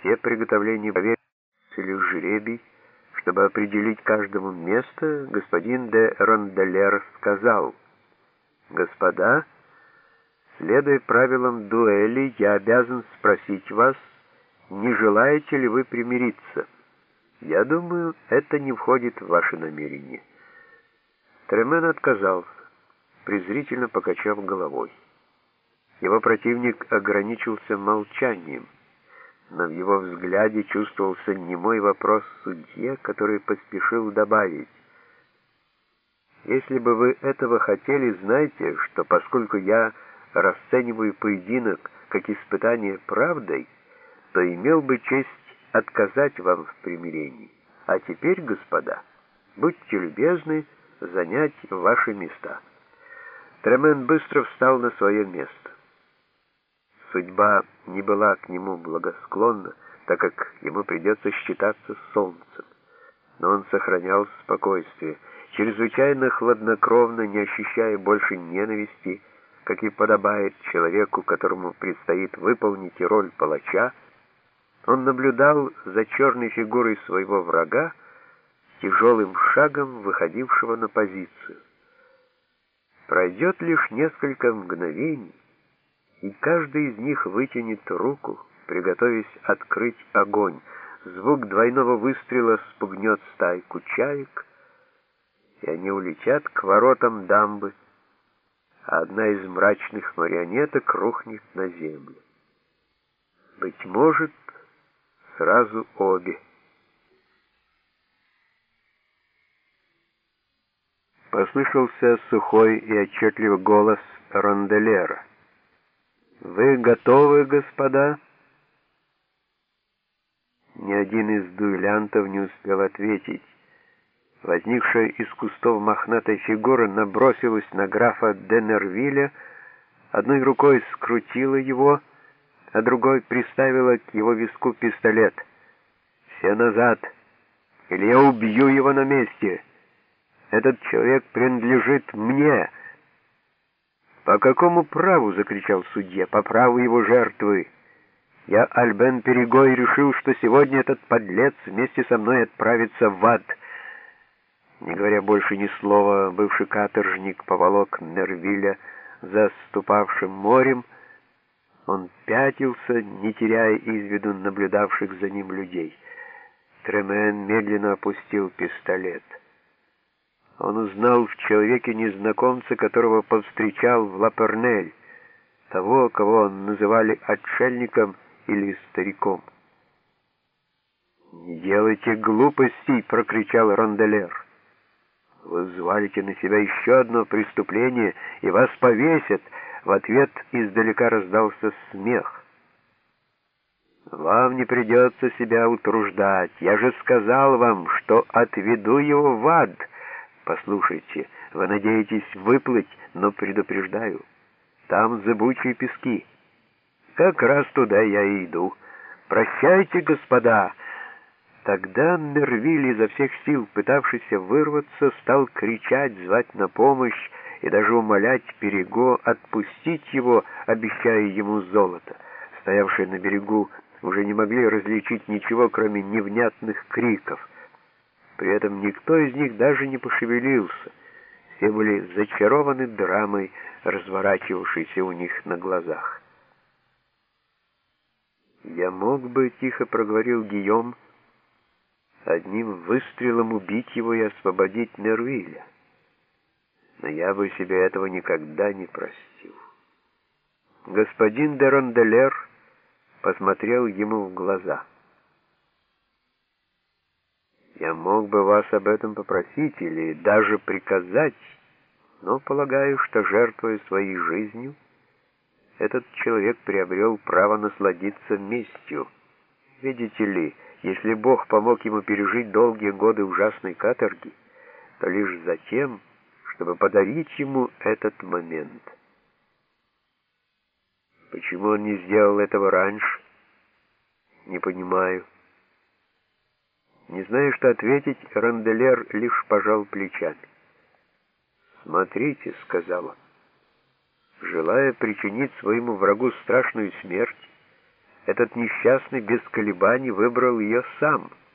все приготовления повесили жребий, чтобы определить каждому место, господин де Ронделер сказал, «Господа, следуя правилам дуэли, я обязан спросить вас, не желаете ли вы примириться? Я думаю, это не входит в ваши намерения». Тремен отказался, презрительно покачав головой. Его противник ограничился молчанием, но в его взгляде чувствовался немой вопрос судье, который поспешил добавить. «Если бы вы этого хотели, знайте, что поскольку я расцениваю поединок как испытание правдой, то имел бы честь отказать вам в примирении. А теперь, господа, будьте любезны занять ваши места». Тремен быстро встал на свое место. Судьба не была к нему благосклонна, так как ему придется считаться с солнцем. Но он сохранял спокойствие, чрезвычайно хладнокровно, не ощущая больше ненависти, как и подобает человеку, которому предстоит выполнить роль палача, он наблюдал за черной фигурой своего врага, тяжелым шагом выходившего на позицию. Пройдет лишь несколько мгновений, и каждый из них вытянет руку, приготовясь открыть огонь. Звук двойного выстрела спугнет стайку чаек, и они улетят к воротам дамбы, а одна из мрачных марионеток рухнет на землю. Быть может, сразу обе. Послышался сухой и отчетливый голос Ронделера. «Вы готовы, господа?» Ни один из дуэлянтов не успел ответить. Возникшая из кустов мохнатая фигура набросилась на графа Денервилля, одной рукой скрутила его, а другой приставила к его виску пистолет. «Все назад, или я убью его на месте! Этот человек принадлежит мне!» «По какому праву?» — закричал судья. «По праву его жертвы. Я, Альбен Перегой, решил, что сегодня этот подлец вместе со мной отправится в ад». Не говоря больше ни слова, бывший каторжник поволок Нервиля за ступавшим морем. Он пятился, не теряя из виду наблюдавших за ним людей. Тремен медленно опустил пистолет. Он узнал в человеке незнакомца, которого повстречал в Лапернель, того, кого он называли отшельником или стариком. «Не делайте глупостей!» — прокричал Ронделер. «Вы взвалите на себя еще одно преступление, и вас повесят!» В ответ издалека раздался смех. «Вам не придется себя утруждать. Я же сказал вам, что отведу его в ад!» Послушайте, вы надеетесь выплыть, но предупреждаю, там зыбучие пески. Как раз туда я и иду. Прощайте, господа!» Тогда Нервиль изо всех сил, пытавшийся вырваться, стал кричать, звать на помощь и даже умолять Перего отпустить его, обещая ему золото. Стоявшие на берегу уже не могли различить ничего, кроме невнятных криков — при этом никто из них даже не пошевелился. Все были зачарованы драмой, разворачивавшейся у них на глазах. «Я мог бы, — тихо проговорил Гийом, — одним выстрелом убить его и освободить Нервиля. Но я бы себе этого никогда не простил». Господин де Ронделер посмотрел ему в глаза — я мог бы вас об этом попросить или даже приказать, но полагаю, что, жертвуя своей жизнью, этот человек приобрел право насладиться местью. Видите ли, если Бог помог ему пережить долгие годы ужасной каторги, то лишь затем, чтобы подарить ему этот момент. Почему он не сделал этого раньше? Не понимаю. Не зная, что ответить, Ранделер лишь пожал плечами. «Смотрите», — сказал он, — «желая причинить своему врагу страшную смерть, Этот несчастный без колебаний выбрал ее сам —